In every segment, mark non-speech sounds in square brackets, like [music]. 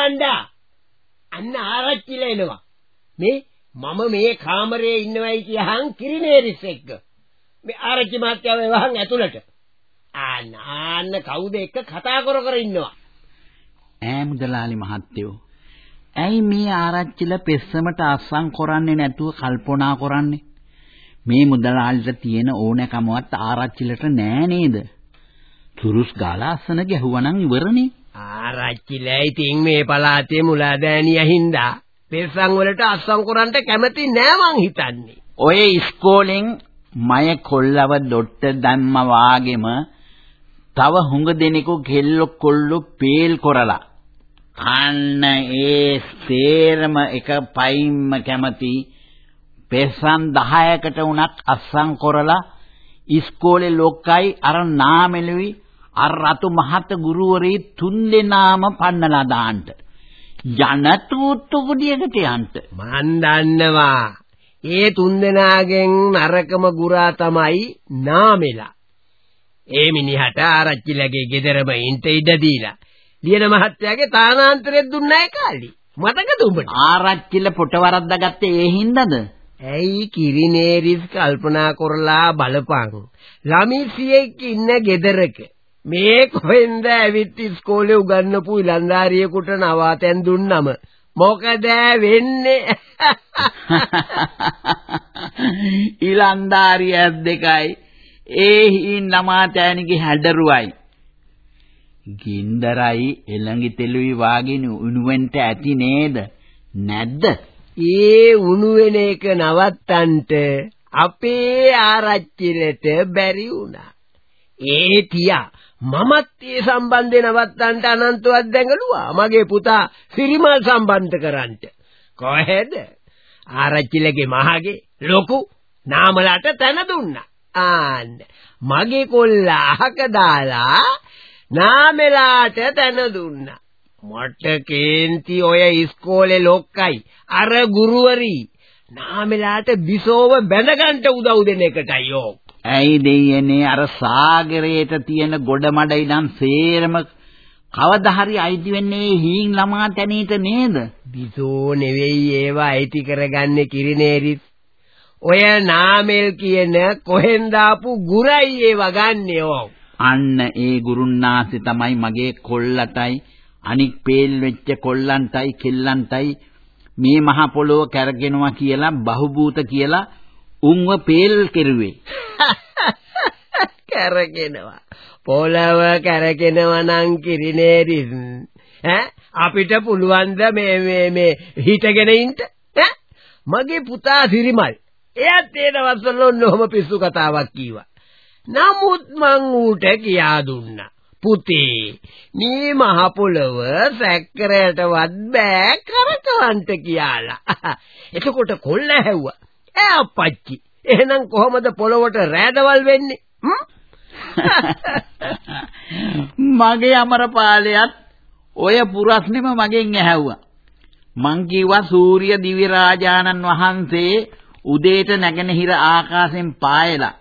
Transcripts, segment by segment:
ඒ හිම්බණ්ඩා අන්න ආරච්චිලා එනවා. මේ මම මේ කාමරේ ඉන්නවයි කියහන් කිරිනේරිස් එක්ක. මේ ආරච්චි මහත්තයා වහන් ඇතුළට. ආන්න ආන්න කවුද එක්ක කතා කර කර ඉන්නවා. ඈ මුදලාලි මහත්තයෝ. ඇයි මේ ආරච්චිලා පෙස්සමට අස්සම් කරන්නේ නැතුව කල්පනා කරන්නේ? මේ මුදලාලිට තියෙන ඕනෑකමවත් ආරච්චිලට නෑ නේද? තුරුස් ගාලා අස්සන ගැහුවනම් ඉවරනේ. ආරච්චිලා ඉතින් මේ පළාතේ මුලාදෑනියා හින්දා පෙස්සන් වලට අස්සම් කරන්න කැමති නෑ මං හිතන්නේ. ඔය ඉස්කෝලෙන් මය කොල්ලව ඩොට්ට දැම්ම වාගෙම තව හුඟ දෙනෙකු කෙල්ල කොල්ල පේල් කරලා අන්න ඒ සේරම එක පයින්ම කැමති පෙස්සන් 10කට උනත් අස්සම් කරලා ඉස්කෝලේ ලොක්කයි අර නාමෙලුයි අර රතු මහත ගුරුවරේ තුන් දෙනාම පන්නලා දාන්න. යන තූත්තු කුඩියකට යන්න. මන් දන්නවා. ඒ තුන් දෙනාගෙන් නරකම ගුරා තමයි නාමෙලා. ඒ මිනිහට ආරච්චිලගේ ගෙදරම ඉන්ට ඉඩ දීලා ලියන මහත්තයාගේ තානාන්තරයක් දුන්නයි කාලි. මතකද උඹට? ආරච්චිල පොට වරද්දාගත්තේ ඒ හින්දාද? ඇයි කිරිනේරිස් කල්පනා කරලා බලපං. ළමිසියෙක් ඉන්න ගෙදරක මේ කොහෙන්ද ඇවිත් ඉස්කෝලේ උගන්වපු ඉලන්දාරියෙකුට නවාතැන් දුන්නම? මොකද වෙන්නේ? [laughs] ඉලන්දාරියස් දෙකයි. ඒ හිින් නමාතෑනිගේ හැඩරුවයි. ගින්දරයි එළඟි තෙලුයි වාගෙන උණුවෙන්ට ඇති නේද? නැද්ද? ඒ උණු වෙන එක නවත්තන්ට අපේ ආරච්චිලට බැරි වුණා ඒ තියා මමත් ඒ සම්බන්ධේ නවත්තන්න අනන්තවත් දැඟලුවා. මගේ පුතා සිරිමල් සම්බන්ධ කරන්ට. කොහෙද? ආරච්චිලගේ මහගේ ලොකු නාමලට තැන දුන්නා. ආන්න. මගේ කොල්ලා අහක දාලා නාමලාට තැන දුන්නා. මට කේන්ති ඔය ඉස්කෝලේ ලොක්කයි. අර ගුරුවරි. නාමලාට බිසෝව බැඳගන්න උදව් දෙන එකටයි යෝ ඇයි දෙයනේ අර සාගරයට තියෙන ගොඩමඩ ඉඳන් සේරම කවදා හරි අයිති වෙන්නේ හීන් ළමා තැනීට නේද? බිසෝ නෙවෙයි ඒවා අයිති කරගන්නේ කිරිනේරිස්. ඔය නාමෙල් කියන කොහෙන්ද ආපු ගුරයි ඒවා ගන්නෙ ඕ. අන්න ඒ ගුරුන්නාසෙ තමයි මගේ කොල්ලටයි අනික් පේල් වෙච්ච කොල්ලන්ටයි කෙල්ලන්ටයි මේ මහ පොළොව කැරගෙනවා කියලා බහුබූත කියලා උන්ව පේල් කෙරුවේ. [laughs] කැරගෙනවා. පොළව කැරගෙනවා නම් කිරිනේරිස්. ඈ අපිට පුළුවන් ද මේ මේ මේ හිටගෙන ඉන්න? ඈ මගේ පුතා සිරිමල්. එයාත් ඒ දවස්වල ඔන්නෝම පිස්සු කතාවක් කීවා. නමුත් මං ඌට කියා දුන්නා. පුතේ මේ මහ පොළව සැක්කරයටවත් බෑ කරකවන්ට කියලා. [laughs] එතකොට කොල්ල හැව්වා. ඈ අප්පච්චි. එහෙනම් කොහොමද පොළවට රෑදවල් වෙන්නේ? මගේ අමරපාලයත් ඔය පුරස්නෙම මගෙන් ඇහැව්වා. මං කිව්වා සූර්ය දිවි රාජානන් වහන්සේ උදේට නැගෙනහිර ආකාශයෙන් පායලා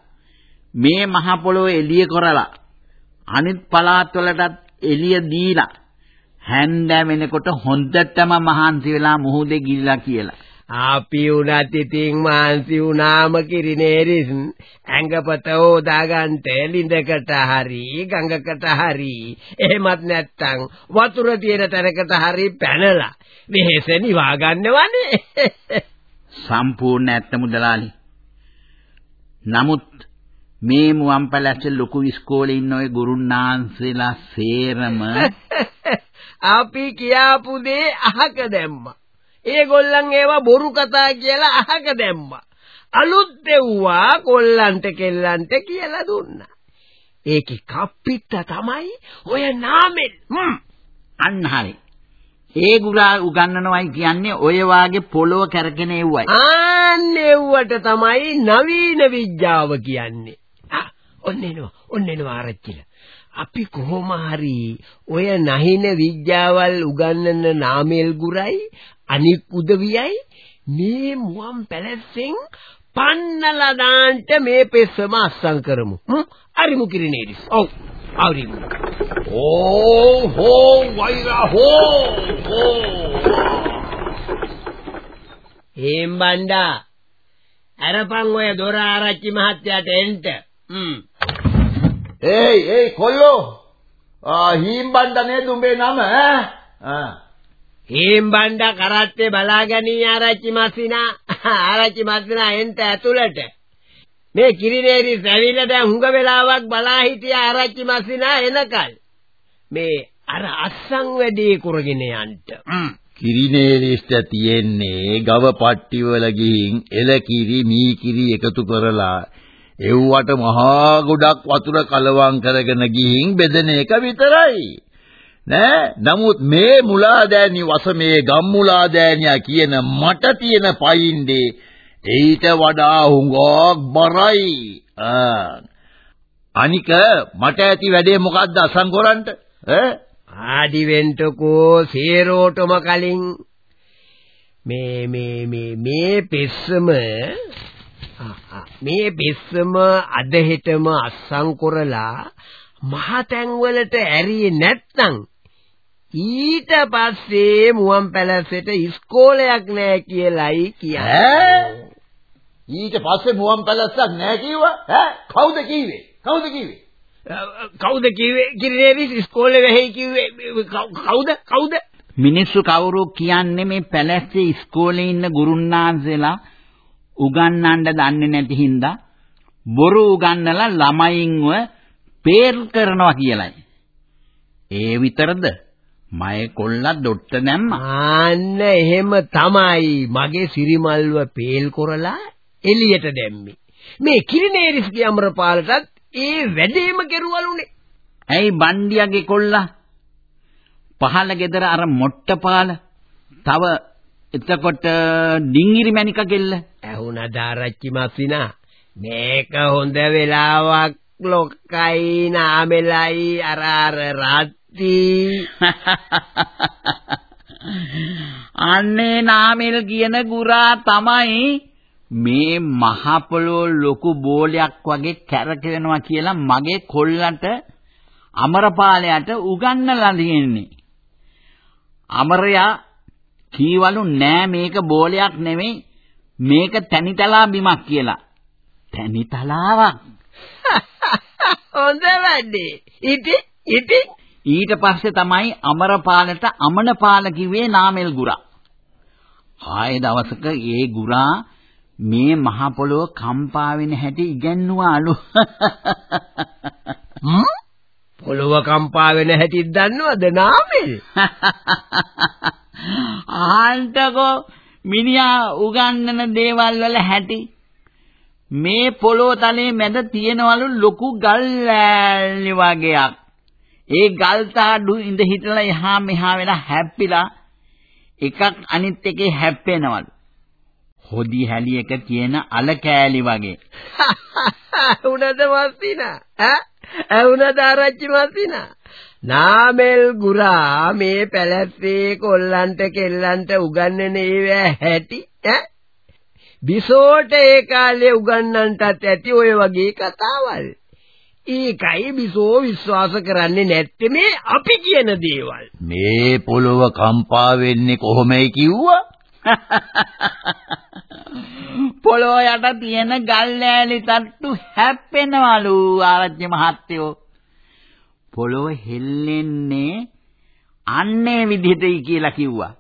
මේ මහ පොළොව එළිය කරලා අනිත් පළාත් වලටත් එළිය දීලා හැන්ද වෙනකොට හොඳටම මහන්සි වෙලා මුහුදේ ගිල්ලා කියලා. අපි උනත් ඉතින් මාන්සි උනාම කිරිනේරිස් ඇඟපත හොදාගන්න ලිඳකට හරි ගඟකට හරි. එහෙමත් නැත්තම් වතුර තියෙන තැනකට හරි පැනලා වෙහෙස නිවා ගන්නවනේ. සම්පූර්ණ ඇත්ත මුදලාලි. නමුත් මේ මුවන්පැලැස්ස ලොකු ඉස්කෝලේ ඉන්න ඔය ගුරුන්නාන්සේලා සේරම [laughs] අපි කියාපු දේ අහක දැම්මා ඒගොල්ලන් ඒවා බොරු කතා කියලා අහක දැම්මා. අලුත් දෙව්වා කොල්ලන්ට කෙල්ලන්ට කියලා දුන්නා. ඒකේ කප්පිට තමයි ඔය නාමෙල්. හ්ම්. අන්න හරි. ඒ ගුරා උගන්වනවයි කියන්නේ ඔය වාගේ පොළොව කැරකෙන එව්වයි. ආන්නේවට තමයි නවීන විද්‍යාව කියන්නේ. ආ ඔන්න එනවා ඔන්න එනවා ආරච්චිලා. අපි කොහොම හරි ඔය නහින විද්‍යාවල් උගන්වන නාමල් ගුරයි අනික් උදවියයි මේ මුවන් පැලැස්සෙන් පන්නලා දාන්ට මේ පෙස්සම අස්සම් කරමු. අරිමු කිරිනේරිස්. ඔව්. අවරිමු. ඕ හෝ වෛරා හෝ හෝ හේම් බණ්ඩා අරපන් ඔය දොර ආරච්චි මහත්තයාට එන්න. හ්ම්. ඒයි ඒයි කොල්ලෝ ආ හීම් බණ්ඩ නේද උඹේ නම ඈ ආ හේම් බණ්ඩා කරත්තේ බලාගනී ආරච්චි මස්සිනා. ආරච්චි මස්සිනා එන්න ඇතුළට. මේ කිරිනේරිස් ඇවිල්ලා දැන් හුඟ වෙලාවක් බලා හිටිය ආරච්චි මස්සිනා එනකල්. මේ අර අස්සන් වැඩේ කරගෙන යන්න. හ්ම්. කිරිනේලිස්ට තියෙන්නේ ගව පට්ටි වල ගිහින් එල කිරි මී කිරි එකතු කරලා එව්වට මහා ගොඩක් වතුර කලවම් කරගෙන ගිහින් බෙදෙන එක විතරයි නෑ. නමුත් මේ මුලාදෑනි වසමේ ගම්මුලාදෑනියා කියන මට තියෙන පයින්දේ ඊට වඩා හුඟක් බරයි. අනික මට ඇති වැඩේ මොකද්ද අසං කරන්ට ඈ? ආදි වෙන්ටකෝ සේරෝටම කලින්. මේ මේ මේ මේ පෙස්සම මේ පෙස්සම අද හෙටම අස්සම් කරලා මහතැන් වලට ඇරියේ නැත්නම් ඊට පස්සේ මුවන් පැලසෙට ඉස්කෝලයක් නෑ කියලයි කියන්නේ. ඊට පස්සේ මුවන් පැලසක් නෑ කිව්වා? ඈ කවුද කිව්වේ? කවුද කිව්වේ? කවුද කිව්වේ කිරිනේරිස් ඉස්කෝලේ වෙහි කිව්වේ කවුද කවුද මිනිස්සු කවුරු කියන්නේ මේ පැලැස්සේ ඉස්කෝලේ ඉන්න ගුරුන්නාන්සේලා උගන්වන්න දන්නේ නැති හින්දා බොරු උගන්නලා ළමයින්ව පේර් කරනවා කියලයි. ඒ විතරද? මයේ කොල්ලා ඩොට්ට දැම්මා. ආන්න එහෙම තමයි මගේ සිරිමල්ව පේල් කරලා එළියට දැම්මේ. මේ කිරිනේරිස්ගේ අමරපාලටත් ඒ වැඩේම කෙරුවලුනේ. ඇයි බණ්ඩියාගේ කොල්ලා පහළ ගෙදර අර මොට්ටපාල තව එතකොට ඩිංගිරි මැනික කෙල්ල ඇහුණා දාරච්චි මස්සිනා මේක හොඳ වෙලාවක් ලොක්කයි නාමෙලයි අර අර රත්ති [laughs] අන්නේ නාමෙල් කියන ගුරා තමයි මේ මහ පොළොව ලොකු බෝලයක් වගේ කැරකෙනවා කියලා මගේ කොල්ලන්ට අමරපාලයට උගන්නලා දෙන්නේ. අමරයා කීවලු නෑ මේක බෝලයක් නෙමෙයි මේක තනිතලා බිමක් කියලා. තනිතලාවක්. [laughs] හොඳ වැඩේ. ඉතින් ඉතින් ඊට පස්සේ තමයි අමරපාලට අමනපාල කිව්වේ නාමල් ගුරා. ආයේ දවසක ඒ ගුරා මේ මහ පොළොව කම්පා වෙන හැටි ඉගැන්නුවාලු. [laughs] හ්ම්? පොළොව කම්පා වෙන හැටි දන්නවද නාමල්? [laughs] ආන්ටකෝ මිනිහා උගන්නන දේවල් වල හැටි මේ පොළොව තලයේ මැද තියෙනවලු ලොකු ගල් ලෑලි වගේක්. ඒ ගල් තාඩු ඉඳ හිටලා එහා මෙහා වෙලා හැප්පිලා එකක් අනිත් එකේ හැප්පෙනවලු. හොදි හැලියක තියෙන අල කෑලි වගේ. [laughs] උනද මස්සිනා ඈ ඇහුණද ආරච්චි මස්සිනා නාමල් ගුරා මේ පැලැස්සේ කොල්ලන්ට කෙල්ලන්ට උගන්වන ඒවා හැටි ඈ බිසෝට ඒ කාලේ උගන්වන්නටත් ඇති ඔය වගේ කතාවල් ඒකයි බිසෝ විශ්වාස කරන්නේ නැත්තේ මේ අපි කියන දේවල් මේ පොළොව කම්පා වෙන්නේ කොහොමයි කිව්වා [laughs] පොළොව යට තියෙන ගල් ලෑලි තට්ටු හැප්පෙනවලු ආරච්චි මහත්තයෝ. පොළොව හෙල්ලෙන්නේ අන්නේ විදිහටයි කියලා කිව්වා.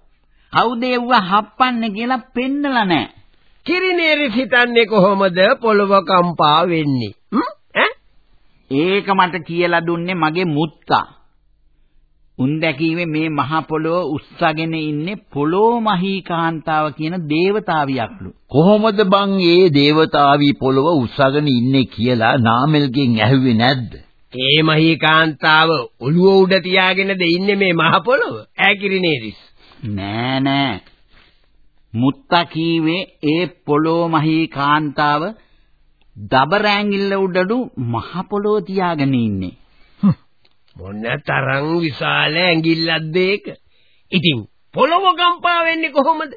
කවුද එව්ව හප්පන්නේ කියලා පෙන්නලා නැහැ. කිරිනේරිස් හිතන්නේ කොහොමද පොළව කම්පා වෙන්නේ? ඈ? ඒක මට කියලා දුන්නේ මගේ මුත්තා. උන් දැකීමේ මේ මහ පොළොව උස්සගෙන ඉන්නේ පොළොව මහී කාන්තාව කියන దేవතාවියක්ලු. කොහොමද බං ඒ దేవතාවි පොළොව උස්සගෙන ඉන්නේ කියලා නාමල්ගෙන් ඇහුවේ නැද්ද? ඒ මහී කාන්තාව ඔළුව උඩ තියාගෙනද ඉන්නේ මේ මහ පොළොව? ඈ කිරිනේරිස්. නෑ නෑ මුත්තා කීවේ ඒ පොළොව මහී කාන්තාව දබරෑංගිල්ල උඩඩු මහ පොළොව තියාගෙන ඉන්නේ. මොන තරම් විශාල ඇඟිල්ලක්ද ඒක? ඉතින් පොළොව කම්පා වෙන්නේ කොහොමද?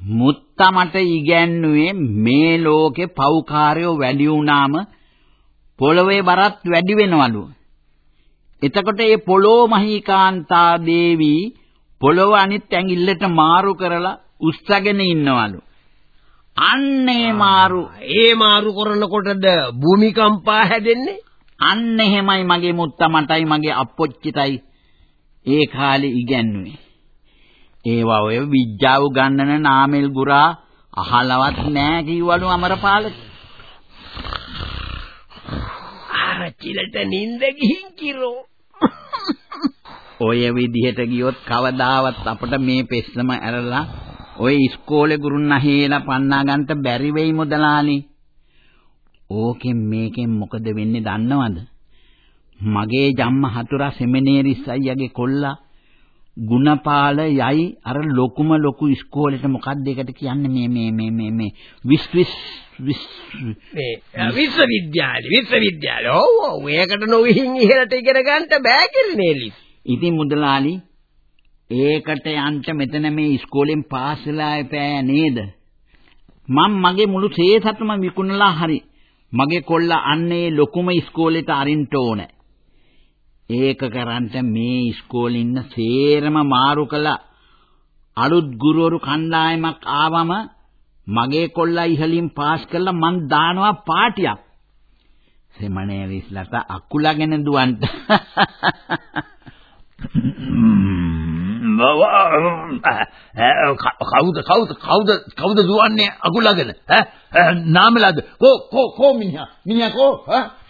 මුත්තා මට ඉගැන්නුවේ මේ ලෝකේ පව්කාරයෝ වැඩි වුණාම පොළවේ බරත් වැඩි වෙනවලු. එතකොට මේ පොළොව මහීකාන්තා දේවී පොළොව අනිත් ඇඟිල්ලට මාරු කරලා උස්සගෙන ඉන්නවලු. අන්නේ මාරු ඒ මාරු කරනකොටද භූමිකම්පා හැදෙන්නේ? අන්න එහෙමයි මගේ මුත්තා මටයි මගේ අප්පොච්චිටයි ඒ කාලේ ඉගැන්නුවේ. ඒවා ඔය විඥාව ගන්නන නාමල් ගුරා අහලවත් නෑ කිව්වලු අමරපාලට. ආරච්චිලට නිින්ද ගිහින් කිරෝ. ඔය විදිහට ගියොත් කවදාවත් අපට මේ පෙස්සම ඇරලා ඔය ඉස්කෝලේ ගුරුන් අහේලා පන්නා ගන්න බැරි වෙයි මුදලාලි. ඕකෙන් මේකෙන් මොකද වෙන්නේ දන්නවද? මගේ ජම්ම හතුරා සෙමිනේරිස් අයියාගේ කොල්ලා ගුණපාල යයි අර ලොකුම ලොකු ඉස්කෝලේට මොකක්ද ඒකට කියන්නේ මේ මේ මේ මේ මේ විස් විස් විස් මේ විශ්වවිද්‍යාලේ විශ්වවිද්‍යාලේ ඔව් ඔව් ඒකට නොවිහින් ඉහෙලට ඉගෙන ගන්න බෑ කිරිනේලි ඉතින් මුදලාලි ඒකට යන්න මෙතන මේ ඉස්කෝලෙන් පාස් වෙලා එපෑ නේද මම මගේ මුළු සේසතම විකුණලා හරි මගේ කොල්ලා අන්නේ ලොකුම ඉස්කෝලේට අරින්න ඕනේ ඒක කරන්ට මේ ඉස්කෝලේ ඉන්න සේරම මාරු කළා. අලුත් ගුරුවරු කණ්ඩායමක් ආවම මගේ කොල්ලා ඉහලින් පාස් කළා මං දානවා පාටියක්. සෙමණේ විශ්ලට අකුලගෙන දුවන්ට. [laughs] කවුද කවුද කවුද කවුද දුවන්නේ අකුලගෙන ඈ නාමලාද? කෝ කෝ කෝ මිනිහා? මිනිහා කෝ?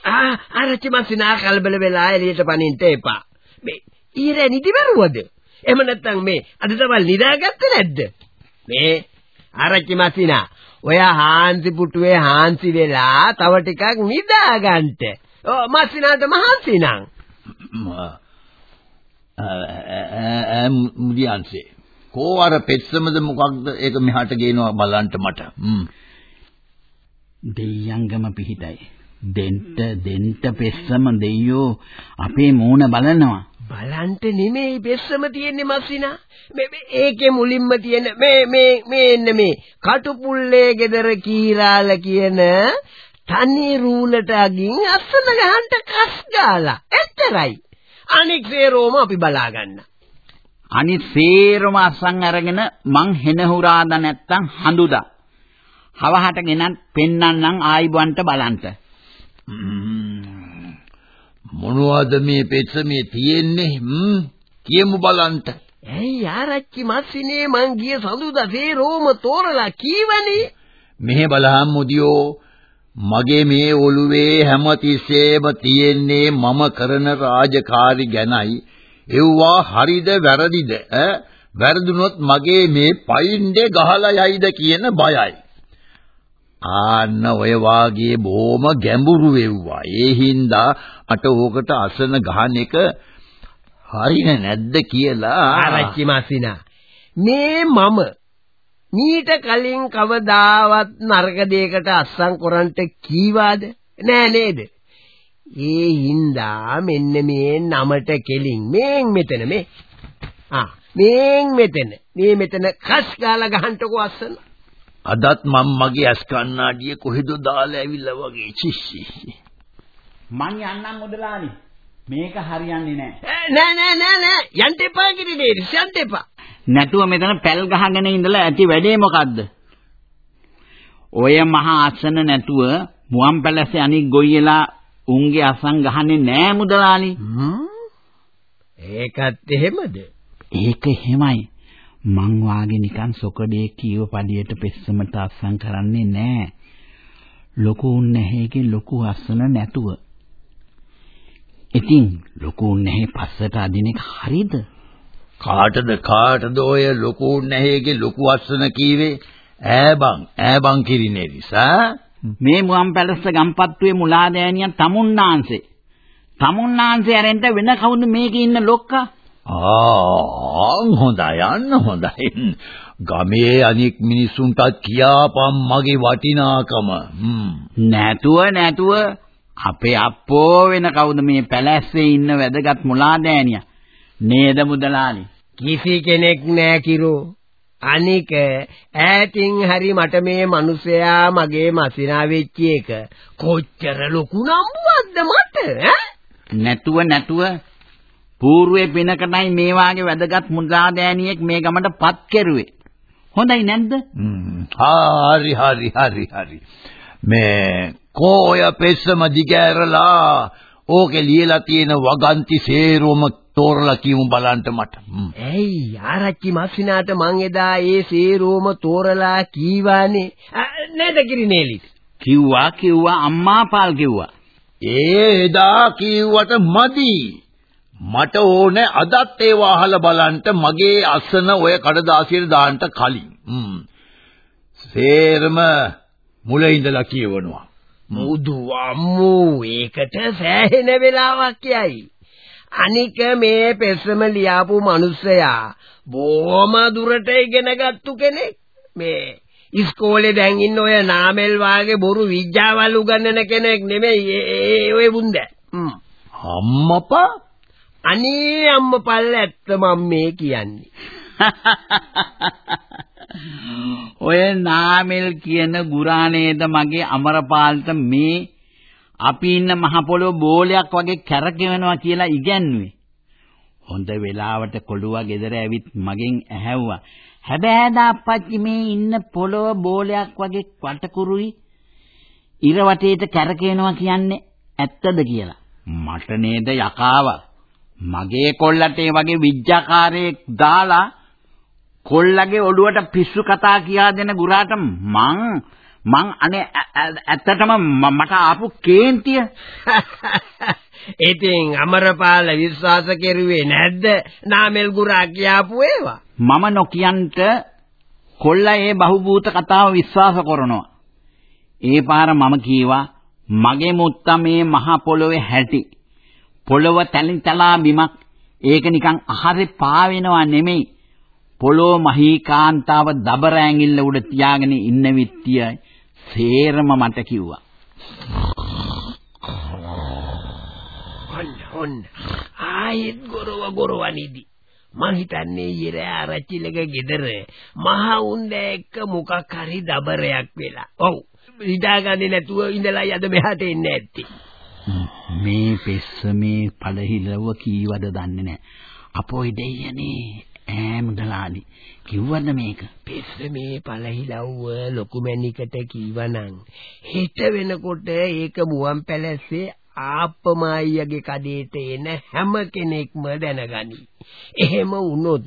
ආ ආරච්චි මන්සිනා කලබල වෙලා එළියට පනින්න එපා. මේ ඊර නිදිවරුවද එහෙම නැත්නම් මේ අද තමයි නිදාගත්තේ නැද්ද? මේ ආරච්චි මන්සිනා ඔය හාන්සි පුටුවේ හාන්සි වෙලා තව ටිකක් නිදාගන්න. ඔව් මන්සිනාට මහන්සි නං මුදියන්සේ. කෝ අර පෙත්සමද මොකක්ද? ඒක මෙහාට ගේනවා බලන්න මට. දෙයංගම පිහිටයි. දෙන්න දෙන්න පෙස්සම දෙයියෝ අපේ මූණ බලනවා. බලන්ට නෙමෙයි පෙස්සම තියෙන්නේ මස්සිනා. මේ ඒකේ මුලින්ම තියෙන මේ මේ මේ එන්න මේ කටුපුල්ලේ ගෙදර කීරාල කියන තනි රූලට අගින් අස්සන ගහන්න කස් ගාලා. එච්චරයි අනික් සේරෝම අපි බලා ගන්න. අනිත් සේරම අස්සන් අරගෙන මං හෙන හුරාද නැත්තම් හඳුදා. හවහට ගෙනත් පෙන්නන්නම් ආයිබන්ට බලන්ට. මොනවද මේ පෙත්සමේ තියෙන්නේ? හ්ම් කියමු බලන්ට. ඇයි ආරච්චි මස්සිනේ මං ගිය සඳුදා සේරෝම තෝරලා කීවනේ. මෙහෙ බලහම් මුදියෝ මගේ මේ ඔළුවේ හැමතිස්සෙම තියෙන්නේ මම කරන රාජකාරි ගැනයි. එව්වා හරිද වැරදිද ඈ වැරදුනොත් මගේ මේ පයින්ඩේ ගහලා යයිද කියන බයයි. ආන්න ඔය වාගේ බොහොම ගැඹුරු වෙව්වා. ඒ හින්දා අට ඕකට අසන ගහන එක හරිනේ නැද්ද කියලා ආරච්චි මාසිනා මේ මම මීට කලින් කවදාවත් නරක දෙයකට අස්සම් කරන්ට කීවාද? නෑ නේද? ඒ හින්දා මෙන්න මේ නමට කෙලින් මේන් මෙතන මේ. ආ මේන් මෙතන. මේ මෙතන කස් ගාලා ගහන්නකෝ අස්සන. අදත් මම මගේ ඇස් කණ්ණාඩිය කොහෙද දාලා ඇවිල්ලා වගේ? චිස්සි මං යන්නම් මුදලානි මේක හරියන්නේ නෑ. නෑ නෑ නෑ නෑ. යන්න එපා කිරිනේ යන්න එපා නැතුව මෙතන පැල් ගහගෙන ඉඳලා ඇති වැඩේ මොකද්ද? ඔය මහා ආසන නැතුව මුවන් පැලසේ අනික් ගොයියලා උන්ගේ අසන් ගහන්නේ නෑ මුදලාලි. ඒකත් එහෙමද? ඒක එහෙමයි. මං වාගේ නිකන් සොකඩේ කීව පඩියට පෙස්සමට අස්සම් කරන්නේ නෑ. ලොකු උන්නැහේගේ ලොකු අස්සන නැතුව. ඉතින් ලොකු උන්නැහේ පස්සට අදින එක හරිද? කාටද කාටද ඔය ලොකු නැහේගේ ලොකු අස්සන කීවේ? ඈබං ඈබං කිරිනේ නිසා. මේ මුවන් පැලස්ස ගම්පත්තුවේ මුලාදෑනියන් තමුන්නාංශේ තමුන්නාංශේ ඇරෙන්න වෙන කවුද මේකේ ඉන්න ලොක්කා? ආ හොඳයි යන්න හොඳයි. ගමේ අනික් මිනිසුන්ටත් කියාපම් මගේ වටිනාකම. නැතුව නැතුව අපේ අප්පෝ වෙන කවුද මේ පැලැස්සේ ඉන්න වැදගත් මුලාදෑනියා නේද මුදලාලි? කිසි කෙනෙක් නෑ කිරෝ. අනික ඈතින් හරි මට මේ මිනිසයා මගේ මසිනා වෙච්ච එක කොච්චර ලොකු නම්බුවක්ද මට ඈ? නැතුව නැතුව పూర్වේ පිනකටයි මේ වාගේ වැදගත් මුලාදෑනියෙක් මේ ගමට පත් කෙරුවේ. හොඳයි නැද්ද? හරි හරි හරි හරි. මේ කෝය පෙස්සම දිගෑරලා ඕකේ ලියලා තියෙන වගන්ති සේරුවම තෝරලා කියමු බලන්න මට. ඇයි ආරච්චි මස්සිනාට මං එදා ඒ සේරුවම තෝරලා කීවානේ. නේද කිරිනේලි? කිව්වා කිව්වා අම්මා පාල් කිව්වා. ඒ එදා කිව්වට මදි. මට ඕනේ අදත් ඒව අහලා බලන්න මගේ අසන ඔය කඩදාසියට දාන්න කලින්. සේරම මුල ඉඳලා කියවනවා. මුදු අම්මෝ ඒකට සෑහෙන වෙලාවක් යයි. අනික මේ පෙස්සම ලියාපු මිනිස්සයා බොහොම දුරට ඉගෙන ගත්තු කෙනෙක්. මේ ඉස්කෝලේ දැන් ඉන්න ඔය නාමල් වාගේ බොරු විද්‍යාවල් උගන්වන කෙනෙක් නෙමෙයි ඒ ඔය බුන්ද. අම්මපා අනේ අම්මපල්ල ඇත්ත මම මේ කියන්නේ. [laughs] ඔය නාමල් කියන ගුරානේද මගේ අමරපාල්ට මේ අපි ඉන්න මහ පොළොව බෝලයක් වගේ කැරකෙනවා කියලා ඉගැන්නුවේ. හොඳ වෙලාවට කොළුවා ගෙදර ඇවිත් මගෙන් ඇහැව්වා. හැබෑද අප්පච්චි මේ ඉන්න පොළොව බෝලයක් වගේ වටකුරුයි ඉර වටේට කැරකෙනවා කියන්නේ ඇත්තද කියලා. මට නේද යකාව. මගේ කොල්ලට ඒ වගේ විඥාකාරයෙක් දාලා කොල්ලගේ ඔළුවට පිස්සු කතා කියා දෙන ගුරාට මං මං අනේ ඇත්තටම මට ආපු කේන්තිය. [laughs] ඉතින් අමරපාල විශ්වාස කෙරුවේ නැද්ද? නාමල් ගුරා කියාපු ඒවා. මම නොකියන්ට කොල්ලා ඒ බහුබූත කතාව විශ්වාස කරනවා. ඒ පාර මම කීවා මගේ මුත්තා මේ මහ පොළොවේ හැටි. පොළොව තැලින් තලා බිමක්. ඒක නිකන් අහරේ පාවෙනවා නෙමෙයි. පොළොව මහීකාන්තාව දබර ඇඟිල්ල උඩ තියාගෙන ඉන්න විත්තිය සේරම මට කිව්වා. ඔන්න ඔන්න ආයෙත් ගොරව ගොරවනිදි මං හිතන්නේ ඊර ආරච්චිලගේ ගෙදර මහ උන්ද එක්ක මොකක් හරි දබරයක් වෙලා. ඔව් හිතාගන්නේ නැතුව ඉඳලා යද මෙහාට එන්නේ නැත්තේ. මේ පෙස්සමේ පළහිලව කීවද දන්නේ නැහැ. අපොයි දෙයනේ ඈමුදලාලි කිව්වද මේක පෙස්සමේ පළහිලව්ව ලොකු මැණිකට කීවනම් හෙට වෙනකොට ඒක මුවන් පැලැස්සේ ආප්පමායියගේ කඩේට එන හැම කෙනෙක්ම දැනගනි. එහෙම වුණොත්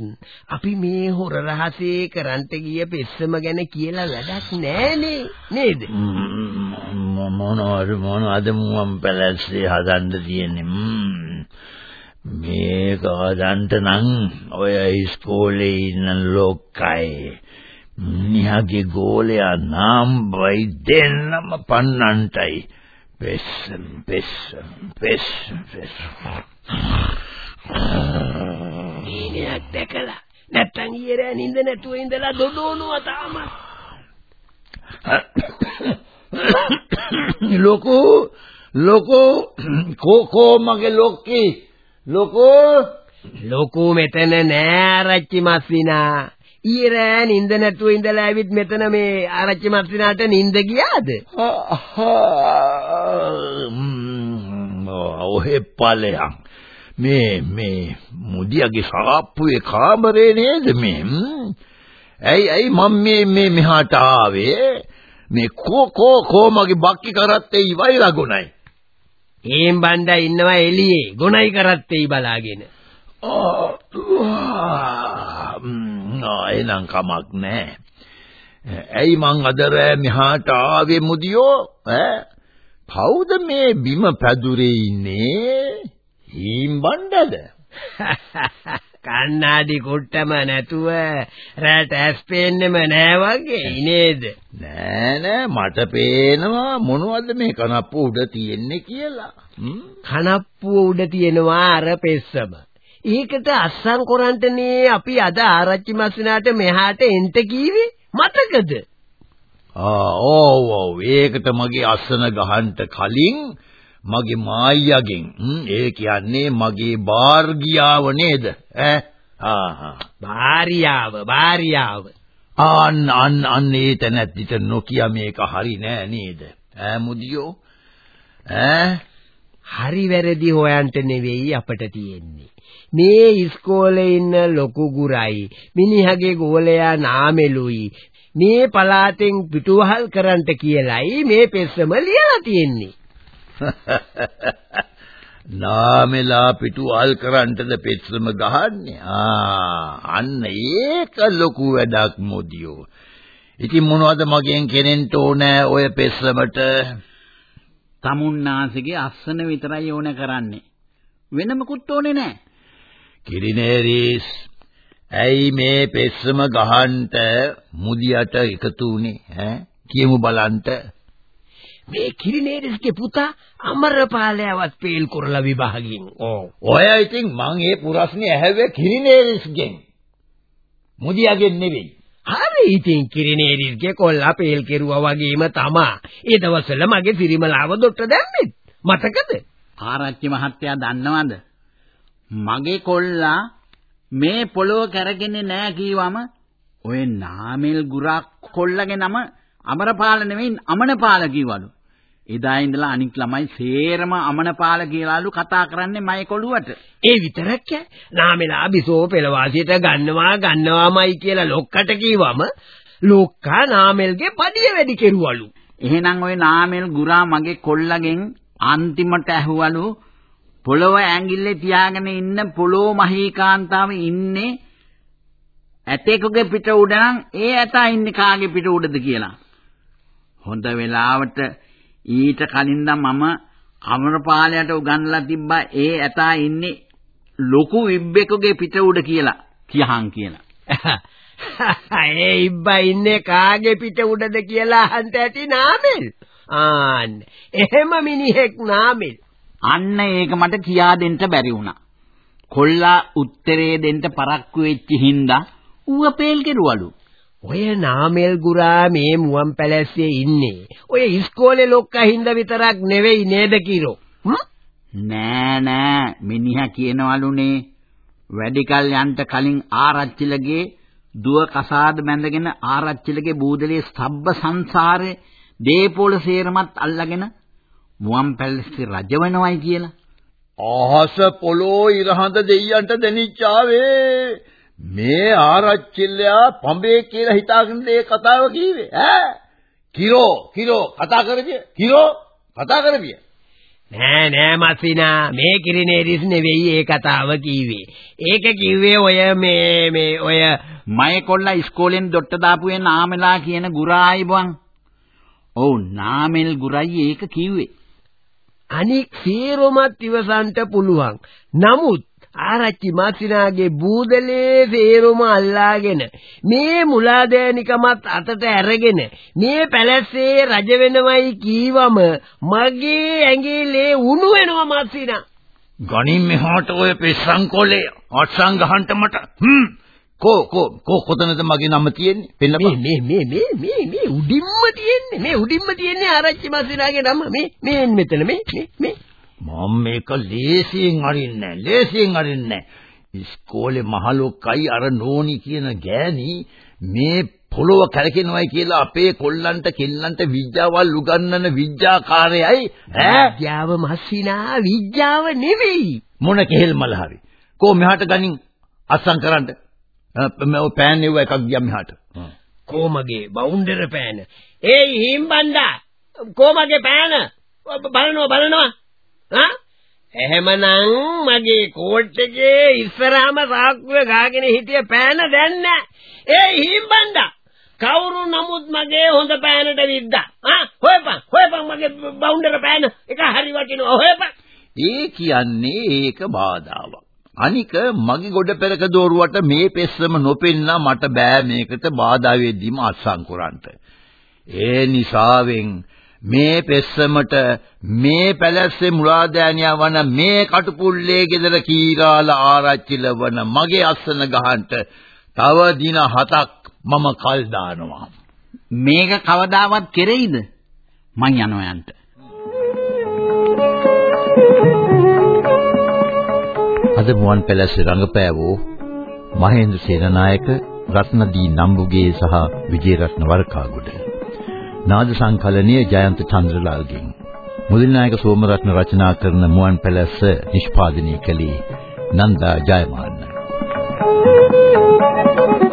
අපි මේ හොර රහසේ කරන්ට ගිය පෙස්සම ගැන කියලා වැඩක් නෑනේ නේද? මොනවද මොනවද මුවන් පැලැස්සේ හදන්න තියෙන්නේ? මේක හදන්න නම් ඔය ඉස්කෝලේ ඉන්න ලොක්කයි මිනිහාගේ ගෝලයා නම් වයි දෙන්නම පන්නන්ටයි. පෙස්සම් පෙස්සම් පෙස්සම් පෙස්සම්. ඊනියක් දැකලා නැත්තම් ඊයරෑ නිින්ද නැතුව ඉඳලා දොඩෝනවා තාම. ලොකෝ ලොකෝ කෝකෝ මගේ ලොක්කී ලොකෝ ලොකෝ මෙතන නෑ ආරච්චි මස්සිනා. ඊරෑ නිින්ද නැතුව ඉඳලා ඇවිත් මෙතන මේ ආරච්චි මස්සිනාට නිින්ද ගියාද? ඔහෙ ඵලයන් මේ මේ මුදියාගේ සාප්පුවේ කාමරේ නේද මේ? ඇයි ඇයි මම මේ මේ මෙහාට ආවේ? මේ කෝ කෝ කෝ මගේ බක්කි කරත්තේ ඉවයි ලගුණයි ඒම් බණ්ඩා ඉන්නවා එළියේ. ගොනයි කරත්තේ බලාගෙන. ආ එනම් කමක් නැහැ ඇයි මං අද රෑ මෙහාට ආවේ මුදියෝ? ඈ? කවුද මේ බිම පැදුරේ ඉන්නේ? හීම් බණ්ඩද [laughs] කන්නාඩි කුට්ටම නැතුව රැට ඇස් පේන්නෙම නෑ වගේ නේද? නෑ නෑ. මට පේනවා මොනවද මේ කනප්පුව උඩ තියෙන්නේ කියලා. කනප්පුව උඩ තියෙනවා අර පෙස්සම. ඒකට අස්සම් කරන්ටනේ අපි අද ආරච්චි මස්සිනාට මෙහාට එන්න කීවේ? මතකද? ආ ඔව් ඔව් ඒකට මගේ අස්සන ගහන්න කලින් මගේ මායියාගෙන්. ඒ කියන්නේ මගේ බාර්ගියාව නේද? ඈ? ආහා. භාර්යාව භාර්යාව. අන්න අන්න අන්න ඒ තැනැත්තිට නොකිය මේක හරි නෑ නේද? ඈ මුදියෝ? ඈ? හරි වැරදි හොයන්ට නෙවෙයි අපට තියෙන්නේ. මේ ඉස්කෝලේ ඉන්න ලොකු ගුරයි මිනිහගේ ගෝලයා නාමෙලුයි මේ පලාතෙන් පිටුවහල් කරන්ට කියලයි මේ පෙස්සම ලියලා තියෙන්නේ [laughs] නාමෙලා පිටුවල් කරන්නද පෙත්සම ගහන්නේ. ආ අන්න ඒක ලොකු වැඩක් මොදියෝ. ඉතින් මොනවද මගෙන් කෙනෙන්න ඕනේ ඔය පෙස්සමට තමුන්නාසගේ අස්සන විතරයි ඕන කරන්නේ. වෙන මොකුත් ඕනේ නැහැ කිරිනේරිස් ඇයි මේ පෙස්සම ගහන්න මුදියට එකතු උනේ ඈ? කියමු බලන්න මේ කිරිනේරිස්ගේ පුතා අමරපාලයවත් පේල් කරලා විභාගයෙන්. ඔව්. ඔය ඉතින් මං ඒ පුරස්නේ ඇහැවේ කිරිනේරිස්ගෙන්. මුදියාගෙන් නෙවෙයි. හරි ඉතින් කිරිනේරිස්ගේ කොල්ලා පේල් කෙරුවා වගේම තමා. ඒ දවස්වල මගේ සිරිමලාව දොට්ට දැම්මෙත්. මතකද? ආරච්චි මහත්තයා දන්නවද? මගේ කොල්ලා මේ පොළොව කරගෙන්නේ නෑ කීවම ඔය නාමල් ගුරා කොල්ලගේ නම අමරපාල නෙවෙයි අමනපාල කිව්වලු. එදා ඉඳලා අනික් ළමයි සේරම අමනපාල කියලාලු කතා කරන්නේ මයි කොළුවට. ඒ විතරක් නාමෙලා බිසෝ පෙළවාසියට ගන්නවා ගන්නවාමයි කියලා ලොක්කට කිව්වම ලොක්කා නාමෙල්ගේ පඩිය වැඩි කෙරුවලු. එහෙනම් ওই නාමෙල් ගුරා මගේ කොල්ලගෙන් අන්තිමට ඇහුවලු පොළව ඇඟිල්ලේ තියාගෙන ඉන්න පොළොව මහීකාන්තාව ඉන්නේ ඇතෙකුගේ පිට උඩ නම් ඒ ඇතා ඉන්නේ කාගේ පිට උඩද කියලා. හොඳ වෙලාවට ඊට කලින් මම අමරපාලයට උගන්ලා තිබ්බා ඒ ඇතා ඉන්නේ ලොකු ඉබ්බෙකුගේ පිට උඩ කියලා කියහන් කියලා. [laughs] ඒ ඉබ්බා ඉන්නේ කාගේ පිට උඩද කියලා අහන්න ඇති නාමෙල්. ආන්න එහෙම මිනිහෙක් නාමෙල්. අන්න ඒක මට කියා දෙන්න බැරි වුණා. කොල්ලා උත්තරේ දෙන්න පරක්කු වෙච්ච හින්දා ඌව පේල් කෙරුවලු. ඔය නාමෙල් ගුරා මේ මුවන් පැලැස්සේ ඉන්නේ. ඔය ඉස්කෝලේ ලොක්කා හින්දා විතරක් නෙවෙයි නේද කිරෝ? නෑ නෑ මිනිහා කියනවලුනේ වැඩිකල් යන්න කලින් ආරච්චිලගේ දුව කසාද බැඳගෙන ආරච්චිලගේ බූදලේ සබ්බ සංසාරේ දීපෝල සේරමත් අල්ලගෙන මුවන් පැලස්සේ රජ වෙනවයි කියලා. අහස පොළෝ ඉරහඳ දෙයියන්ට දෙනිච්චාවේ මේ ආරච්චිල්ලයා පඹේ කියලා හිතාගෙන ඒ කතාව කීවේ ඈ? කිරෝ කිරෝ කතා කරපිය කිරෝ කතා කරපිය. නෑ නෑ මස්සිනා. මේ කිරිනේරිස් නෙවෙයි ඒ කතාව කීවේ. ඒක කිව්වේ ඔය මේ මේ ඔය මයේ කොල්ලා ඉස්කෝලෙන් දොට්ට දාපු ඒ නාමලා කියන ගුරායි බං. ඔව් නාමෙල් ගුරයි ඒක කිව්වේ. අනික් සීරොමත් ඉවසන්ට පුළුවන්. නමුත් ආරච්චි මාසිනාගේ බූදලේ සේරුම අල්ලාගෙන මේ මුලාදෑනිකමත් අතට අරගෙන මේ පැලැස්සේ රජ වෙනවයි කීවම මගේ ඇඟිල්ලේ උණු වෙනවා මාසිනා ගණින් මෙහාට ඔය පෙස්සංකොලේ අත්සං ගහන්න මට. හ්ම්. කෝ කෝ කෝ කොතනද මගේ නම තියෙන්නේ? පෙන්නපන් මේ මේ මේ මේ මේ උඩින්ම තියෙන්නේ මේ උඩින්ම තියෙන්නේ ආරච්චි මාසිනාගේ නම. මේ මේ මෙතන මේ මේ මම මේක ලේසියෙන් අරින්නේ නැහැ. ලේසියෙන් අරින්නේ නැහැ. ඉස්කෝලේ මහලොක්කයි අර නෝනි කියන ගෑණි මේ පොළොව කැරකෙනවයි කියලා අපේ කොල්ලන්ට කෙල්ලන්ට විද්‍යාවල් උගන්වන විද්‍යාකාරයයි ඈ විද්‍යාව මස්සිනා විද්‍යාව නෙවෙයි මොන කෙහෙල් මල හරි. කො මෙහාට ගනින් අස්සම් කරන්න. මම පෑන් එව්ව එකක් ගියා මෙහාට. කොමගේ බවුන්ඩර් පෑන. ඒයි හිම්බන්දා කොමගේ පෑන බලනවා බලනවා එහෙමනම් මගේ කෝට් එකේ ඉස්සරහම සාක්කුවේ ගාගෙන හිටිය පෑන දැන් නෑ. ඒ හිම්බණ්ඩා කවුරු නමුත් මගේ හොඳ පෑනට විද්දා. ආ හොයපන් හොයපන් මගේ බවුන්ඩර් පෑන එක හරි වටිනවා හොයපන්. ඒ කියන්නේ ඒක බාධාවක්. අනික මගේ ගොඩ පෙරක දෝරුවට මේ පෙස්සම නොපෙන්න මට බෑ මේකට බාධා වෙද්දිම අත්සන් කරන්න. ඒ නිසාවෙන් මේ පෙස්සමට මේ පැලැස්සේ මුලාදෑනියා වන මේ කටුපුල්ලේ ගෙදර කීරාලා ආරච්චිල වන මගේ අස්සන ගහන්ට තව දින හතක් මම කල් දානවා. මේක කවදාවත් කෙරෙයිද? මං යනවා යන්ට. අද මුවන් පැලැස්සේ රංගපෑවෝ මහේන්ද්‍ර සේනනායක රත්නදී නම්බුගේ සහ විජේරත්න වරකාගොඩ නාද සංකලනීය ජයන්ත චන්ද්‍රලාල්ගෙන් මුදිනායක සෝමරත්න රචනා කරන මුවන් පැලැස්ස නිෂ්පාදනය කළේ නන්දා ජයමාන්න Thank you.